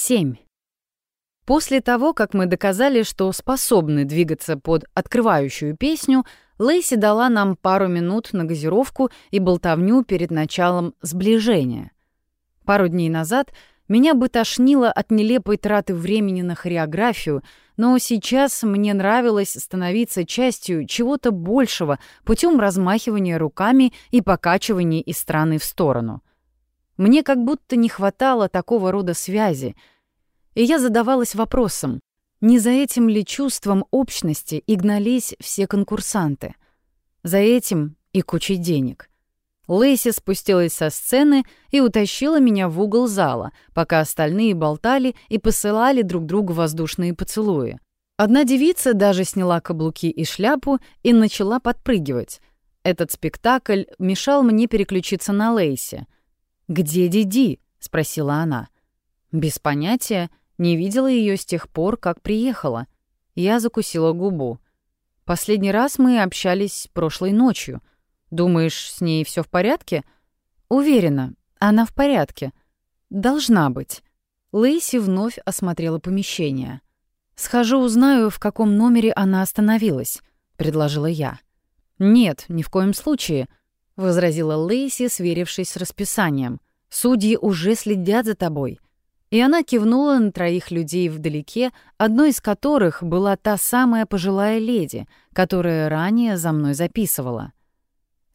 7. После того, как мы доказали, что способны двигаться под открывающую песню, Лейси дала нам пару минут на газировку и болтовню перед началом сближения. Пару дней назад меня бы тошнило от нелепой траты времени на хореографию, но сейчас мне нравилось становиться частью чего-то большего путем размахивания руками и покачивания из стороны в сторону — мне как будто не хватало такого рода связи, и я задавалась вопросом, не за этим ли чувством общности и гнались все конкурсанты? За этим и кучей денег. Лэйси спустилась со сцены и утащила меня в угол зала, пока остальные болтали и посылали друг другу воздушные поцелуи. Одна девица даже сняла каблуки и шляпу и начала подпрыгивать. Этот спектакль мешал мне переключиться на Лейси — «Где Диди?» — спросила она. «Без понятия. Не видела ее с тех пор, как приехала». Я закусила губу. «Последний раз мы общались прошлой ночью. Думаешь, с ней все в порядке?» «Уверена, она в порядке. Должна быть». Лейси вновь осмотрела помещение. «Схожу, узнаю, в каком номере она остановилась», — предложила я. «Нет, ни в коем случае возразила Лейси, сверившись с расписанием. Судьи уже следят за тобой. И она кивнула на троих людей вдалеке, одной из которых была та самая пожилая леди, которая ранее за мной записывала.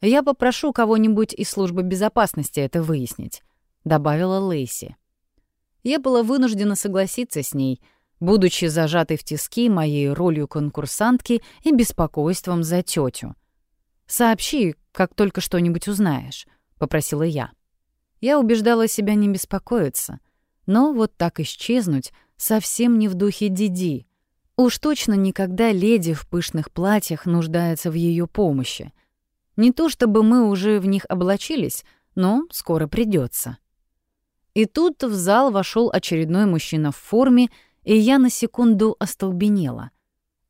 «Я попрошу кого-нибудь из службы безопасности это выяснить», — добавила Лейси. Я была вынуждена согласиться с ней, будучи зажатой в тиски моей ролью конкурсантки и беспокойством за тетю. «Сообщи, как только что-нибудь узнаешь», — попросила я. Я убеждала себя не беспокоиться, но вот так исчезнуть совсем не в духе Диди. Уж точно никогда леди в пышных платьях нуждается в ее помощи. Не то чтобы мы уже в них облачились, но скоро придется. И тут в зал вошел очередной мужчина в форме, и я на секунду остолбенела.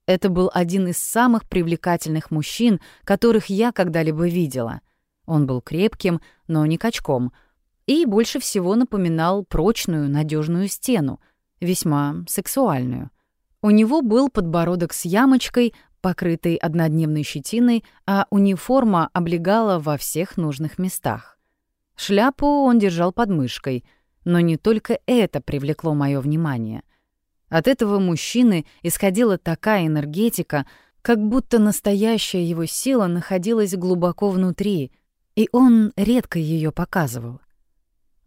Это был один из самых привлекательных мужчин, которых я когда-либо видела. Он был крепким, но не качком, и больше всего напоминал прочную, надежную стену, весьма сексуальную. У него был подбородок с ямочкой, покрытый однодневной щетиной, а униформа облегала во всех нужных местах. Шляпу он держал под мышкой, но не только это привлекло мое внимание — от этого мужчины исходила такая энергетика, как будто настоящая его сила находилась глубоко внутри, и он редко ее показывал.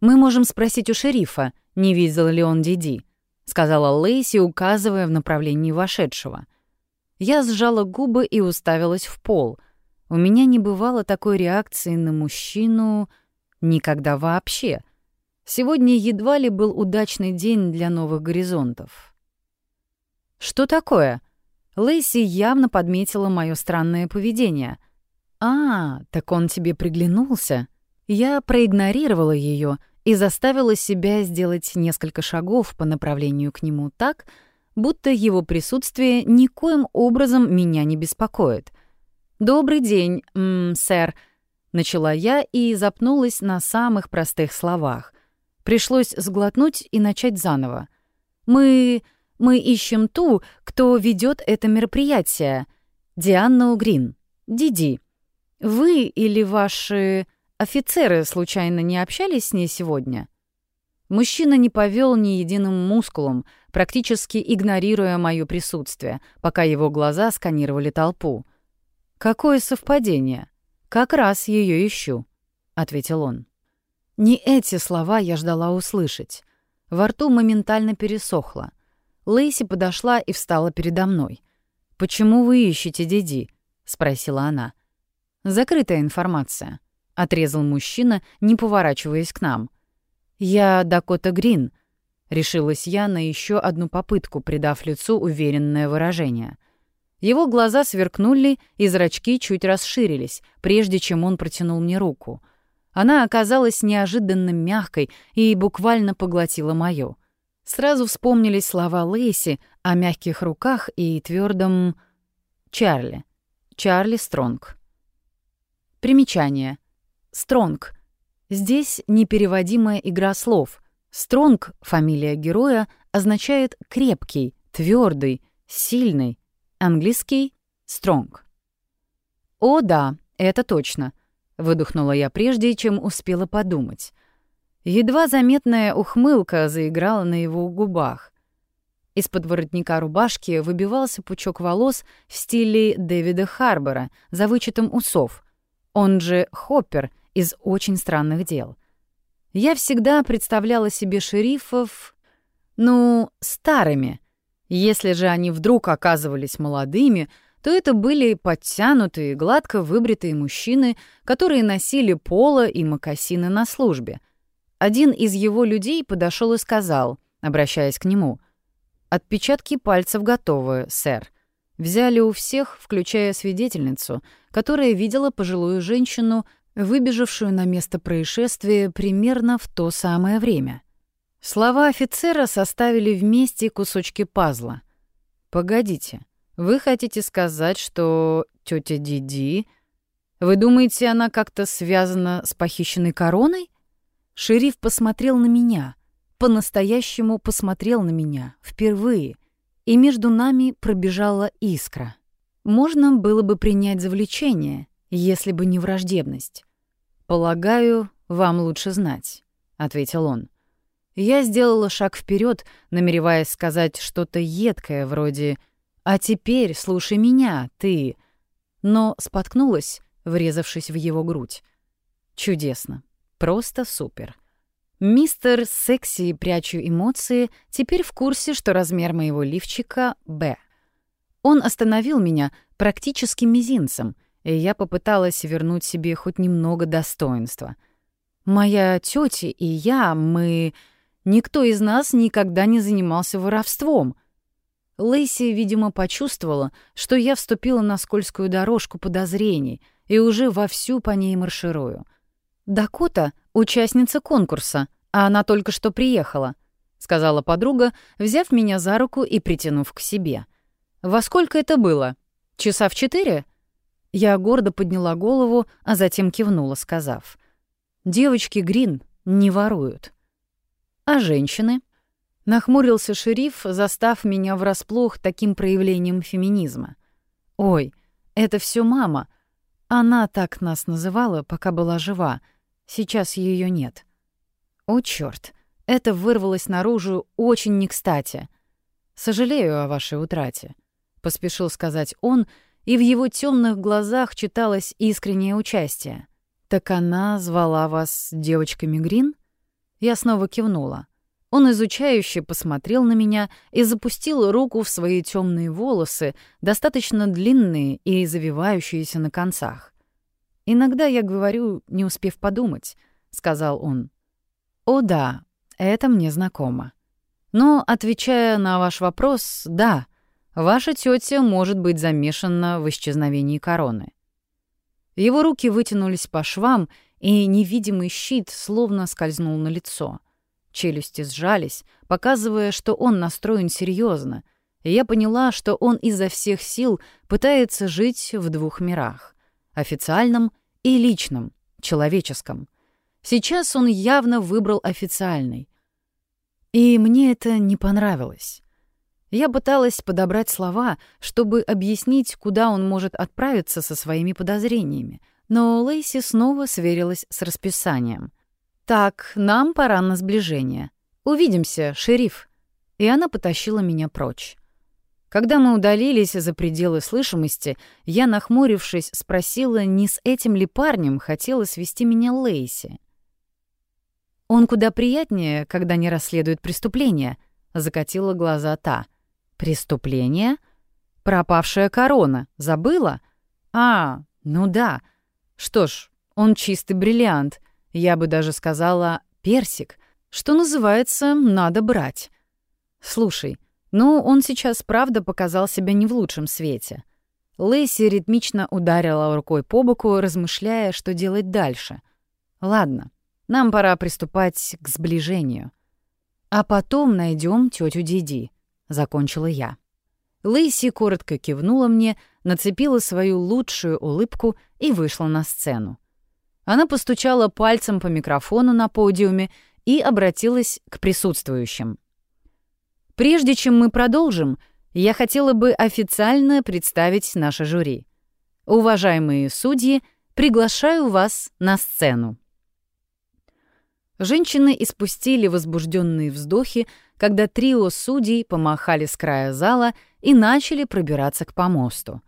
«Мы можем спросить у шерифа, не видел ли он Диди», — сказала Лейси, указывая в направлении вошедшего. Я сжала губы и уставилась в пол. У меня не бывало такой реакции на мужчину никогда вообще. Сегодня едва ли был удачный день для новых горизонтов. «Что такое?» Лэйси явно подметила мое странное поведение. «А, так он тебе приглянулся?» Я проигнорировала ее и заставила себя сделать несколько шагов по направлению к нему так, будто его присутствие никоим образом меня не беспокоит. «Добрый день, м сэр», — начала я и запнулась на самых простых словах. Пришлось сглотнуть и начать заново. «Мы...» Мы ищем ту, кто ведет это мероприятие. Дианна Угрин. Диди. Вы или ваши офицеры случайно не общались с ней сегодня? Мужчина не повел ни единым мускулом, практически игнорируя мое присутствие, пока его глаза сканировали толпу. «Какое совпадение? Как раз ее ищу», — ответил он. Не эти слова я ждала услышать. Во рту моментально пересохло. Лейси подошла и встала передо мной. «Почему вы ищете Диди?» — спросила она. «Закрытая информация», — отрезал мужчина, не поворачиваясь к нам. «Я Дакота Грин», — решилась я на еще одну попытку, придав лицу уверенное выражение. Его глаза сверкнули, и зрачки чуть расширились, прежде чем он протянул мне руку. Она оказалась неожиданно мягкой и буквально поглотила моё. Сразу вспомнились слова Лейси о мягких руках и твердом Чарли. Чарли Стронг. Примечание. Стронг. Здесь непереводимая игра слов. Стронг, фамилия героя, означает «крепкий», «твердый», «сильный», английский «стронг». «О, да, это точно», — выдохнула я прежде, чем успела подумать. Едва заметная ухмылка заиграла на его губах. Из-под воротника рубашки выбивался пучок волос в стиле Дэвида Харбора за вычетом усов, он же Хоппер из «Очень странных дел». Я всегда представляла себе шерифов, ну, старыми. Если же они вдруг оказывались молодыми, то это были подтянутые, гладко выбритые мужчины, которые носили поло и мокасины на службе. Один из его людей подошел и сказал, обращаясь к нему, «Отпечатки пальцев готовы, сэр. Взяли у всех, включая свидетельницу, которая видела пожилую женщину, выбежавшую на место происшествия примерно в то самое время. Слова офицера составили вместе кусочки пазла. «Погодите, вы хотите сказать, что тетя Диди... Вы думаете, она как-то связана с похищенной короной?» Шериф посмотрел на меня, по-настоящему посмотрел на меня, впервые — и между нами пробежала искра. Можно было бы принять за влечение, если бы не враждебность. «Полагаю, вам лучше знать», — ответил он. Я сделала шаг вперед, намереваясь сказать что-то едкое, вроде «А теперь слушай меня, ты...» Но споткнулась, врезавшись в его грудь. Чудесно. Просто супер. Мистер Секси, прячу эмоции, теперь в курсе, что размер моего лифчика — «Б». Он остановил меня практически мизинцем, и я попыталась вернуть себе хоть немного достоинства. Моя тетя и я, мы... Никто из нас никогда не занимался воровством. Лейси, видимо, почувствовала, что я вступила на скользкую дорожку подозрений и уже вовсю по ней марширую — «Дакота — участница конкурса, а она только что приехала», — сказала подруга, взяв меня за руку и притянув к себе. «Во сколько это было? Часа в четыре?» Я гордо подняла голову, а затем кивнула, сказав. «Девочки Грин не воруют». «А женщины?» Нахмурился шериф, застав меня врасплох таким проявлением феминизма. «Ой, это все мама. Она так нас называла, пока была жива. Сейчас ее нет. О, черт! Это вырвалось наружу очень не кстати. Сожалею о вашей утрате, поспешил сказать он, и в его темных глазах читалось искреннее участие. Так она звала вас девочками Грин? Я снова кивнула. Он изучающе посмотрел на меня и запустил руку в свои темные волосы, достаточно длинные и завивающиеся на концах. «Иногда я говорю, не успев подумать», — сказал он. «О да, это мне знакомо. Но, отвечая на ваш вопрос, да, ваша тетя может быть замешана в исчезновении короны». Его руки вытянулись по швам, и невидимый щит словно скользнул на лицо. Челюсти сжались, показывая, что он настроен серьезно, и я поняла, что он изо всех сил пытается жить в двух мирах официальном и личном, человеческом. Сейчас он явно выбрал официальный. И мне это не понравилось. Я пыталась подобрать слова, чтобы объяснить, куда он может отправиться со своими подозрениями, но Лейси снова сверилась с расписанием. «Так, нам пора на сближение. Увидимся, шериф». И она потащила меня прочь. Когда мы удалились за пределы слышимости, я, нахмурившись, спросила, не с этим ли парнем хотела свести меня Лейси. «Он куда приятнее, когда не расследует преступления», — закатила глаза та. «Преступление? Пропавшая корона. Забыла? А, ну да. Что ж, он чистый бриллиант. Я бы даже сказала, персик. Что называется, надо брать. Слушай, — но он сейчас правда показал себя не в лучшем свете. Лэйси ритмично ударила рукой по боку, размышляя, что делать дальше. «Ладно, нам пора приступать к сближению. А потом найдем тетю Диди», — закончила я. Лэйси коротко кивнула мне, нацепила свою лучшую улыбку и вышла на сцену. Она постучала пальцем по микрофону на подиуме, и обратилась к присутствующим. Прежде чем мы продолжим, я хотела бы официально представить наше жюри. Уважаемые судьи, приглашаю вас на сцену. Женщины испустили возбужденные вздохи, когда трио судей помахали с края зала и начали пробираться к помосту.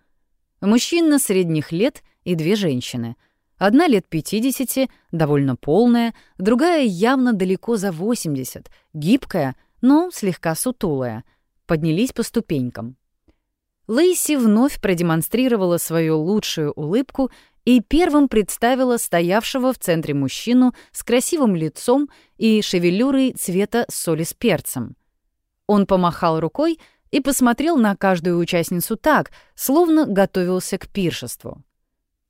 Мужчина средних лет и две женщины. Одна лет 50, довольно полная, другая явно далеко за 80, гибкая, но слегка сутулая. Поднялись по ступенькам. Лейси вновь продемонстрировала свою лучшую улыбку и первым представила стоявшего в центре мужчину с красивым лицом и шевелюрой цвета соли с перцем. Он помахал рукой и посмотрел на каждую участницу так, словно готовился к пиршеству.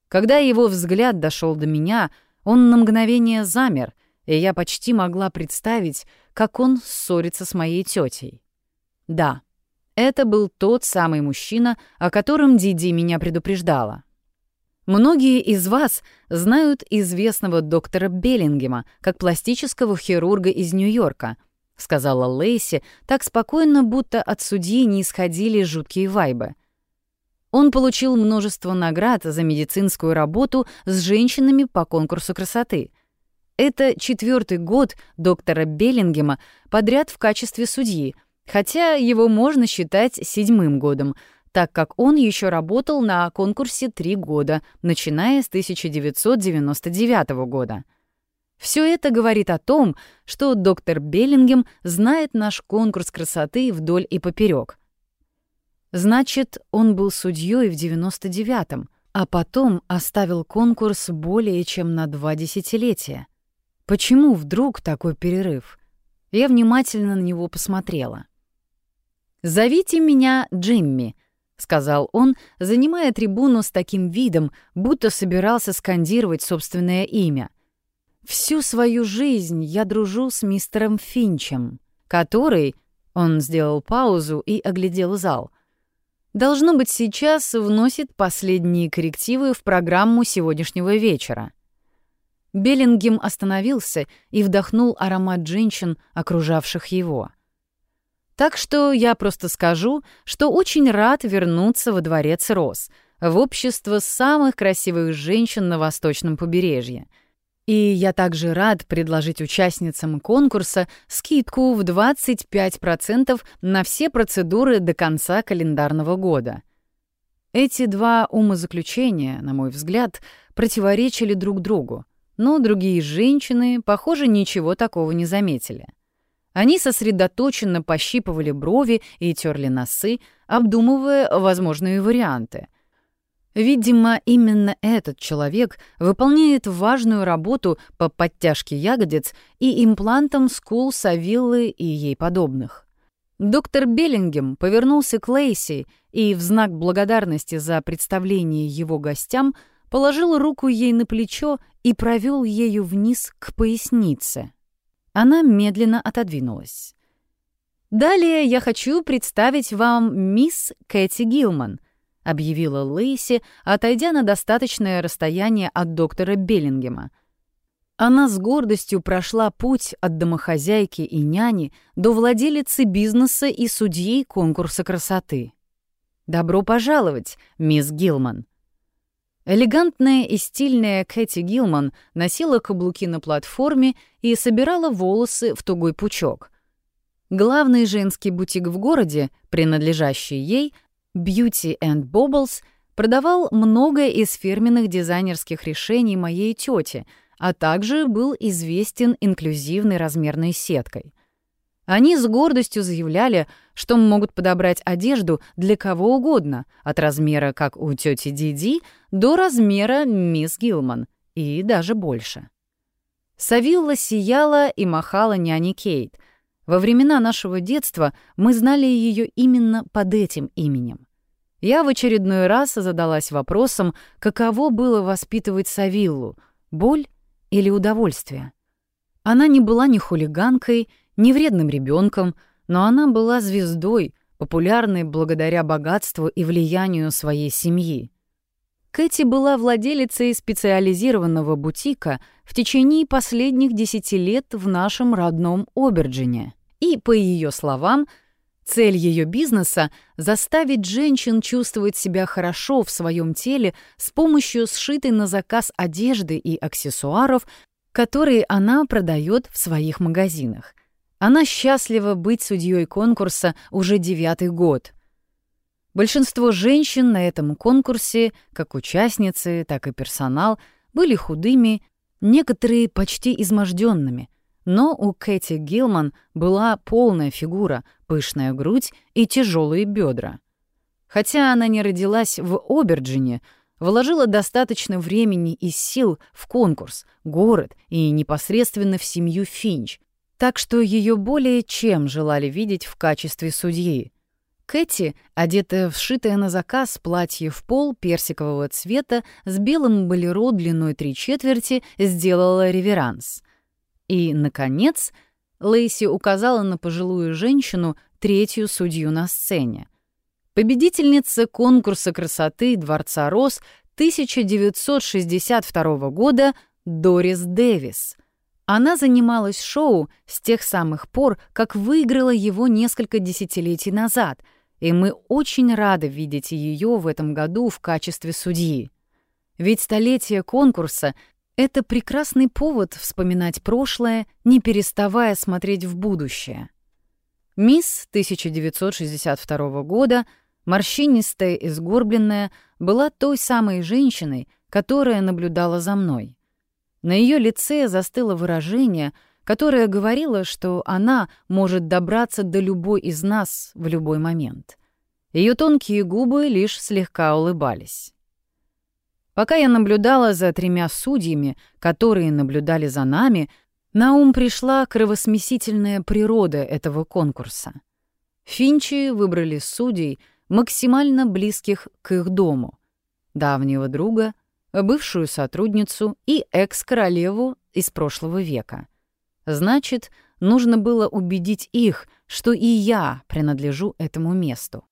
Когда его взгляд дошел до меня, он на мгновение замер, и я почти могла представить, как он ссорится с моей тетей. Да, это был тот самый мужчина, о котором Диди меня предупреждала. Многие из вас знают известного доктора Беллингема как пластического хирурга из Нью-Йорка, сказала Лейси так спокойно, будто от судьи не исходили жуткие вайбы. Он получил множество наград за медицинскую работу с женщинами по конкурсу красоты. Это четвертый год доктора Беллингема подряд в качестве судьи, хотя его можно считать седьмым годом — так как он еще работал на конкурсе три года, начиная с 1999 года. Все это говорит о том, что доктор Беллингем знает наш конкурс красоты вдоль и поперек. Значит, он был судьей в 99-м, а потом оставил конкурс более чем на два десятилетия. Почему вдруг такой перерыв? Я внимательно на него посмотрела. «Зовите меня Джимми», — сказал он, занимая трибуну с таким видом, будто собирался скандировать собственное имя. «Всю свою жизнь я дружу с мистером Финчем, который...» — он сделал паузу и оглядел зал. «Должно быть, сейчас вносит последние коррективы в программу сегодняшнего вечера». Беллингем остановился и вдохнул аромат женщин, окружавших его. — так что я просто скажу, что очень рад вернуться во дворец Рос, в общество самых красивых женщин на восточном побережье. И я также рад предложить участницам конкурса скидку в 25% на все процедуры до конца календарного года. Эти два умозаключения, на мой взгляд, противоречили друг другу, но другие женщины, похоже, ничего такого не заметили. Они сосредоточенно пощипывали брови и терли носы, обдумывая возможные варианты. Видимо, именно этот человек выполняет важную работу по подтяжке ягодиц и имплантам скул Савиллы и ей подобных. Доктор Беллингем повернулся к Лейси и в знак благодарности за представление его гостям положил руку ей на плечо и провел ею вниз к пояснице. Она медленно отодвинулась. «Далее я хочу представить вам мисс Кэти Гилман», — объявила Лейси, отойдя на достаточное расстояние от доктора Беллингема. Она с гордостью прошла путь от домохозяйки и няни до владелицы бизнеса и судьи конкурса красоты. «Добро пожаловать, мисс Гилман!» Элегантная и стильная Кэти Гилман носила каблуки на платформе и собирала волосы в тугой пучок. Главный женский бутик в городе, принадлежащий ей, Beauty and Bobbles, продавал многое из фирменных дизайнерских решений моей тети, а также был известен инклюзивной размерной сеткой. Они с гордостью заявляли, что могут подобрать одежду для кого угодно, от размера, как у тети Диди, до размера мисс Гилман, и даже больше. Савилла сияла и махала няне Кейт. Во времена нашего детства мы знали ее именно под этим именем. Я в очередной раз задалась вопросом, каково было воспитывать Савиллу — боль или удовольствие. Она не была ни хулиганкой, не вредным ребенком, но она была звездой, популярной благодаря богатству и влиянию своей семьи. Кэти была владелицей специализированного бутика в течение последних десяти лет в нашем родном Оберджине. И, по ее словам, цель ее бизнеса — заставить женщин чувствовать себя хорошо в своем теле с помощью сшитой на заказ одежды и аксессуаров, которые она продает в своих магазинах. Она счастлива быть судьей конкурса уже девятый год. Большинство женщин на этом конкурсе, как участницы, так и персонал, были худыми, некоторые почти изможденными. Но у Кэти Гилман была полная фигура, пышная грудь и тяжелые бедра. Хотя она не родилась в Оберджине, вложила достаточно времени и сил в конкурс, город и непосредственно в семью Финч, так что ее более чем желали видеть в качестве судьи. Кэти, одетая в сшитое на заказ платье в пол персикового цвета с белым болеро длиной три четверти, сделала реверанс. И, наконец, Лейси указала на пожилую женщину, третью судью на сцене. Победительница конкурса красоты Дворца Рос 1962 года Дорис Дэвис — она занималась шоу с тех самых пор, как выиграла его несколько десятилетий назад, и мы очень рады видеть ее в этом году в качестве судьи. Ведь столетие конкурса — это прекрасный повод вспоминать прошлое, не переставая смотреть в будущее. Мисс 1962 года, морщинистая и сгорбленная, была той самой женщиной, которая наблюдала за мной. На ее лице застыло выражение, которое говорило, что она может добраться до любой из нас в любой момент. Ее тонкие губы лишь слегка улыбались. Пока я наблюдала за тремя судьями, которые наблюдали за нами, на ум пришла кровосмесительная природа этого конкурса. Финчи выбрали судей, максимально близких к их дому, давнего друга бывшую сотрудницу и экс-королеву из прошлого века. Значит, нужно было убедить их, что и я принадлежу этому месту.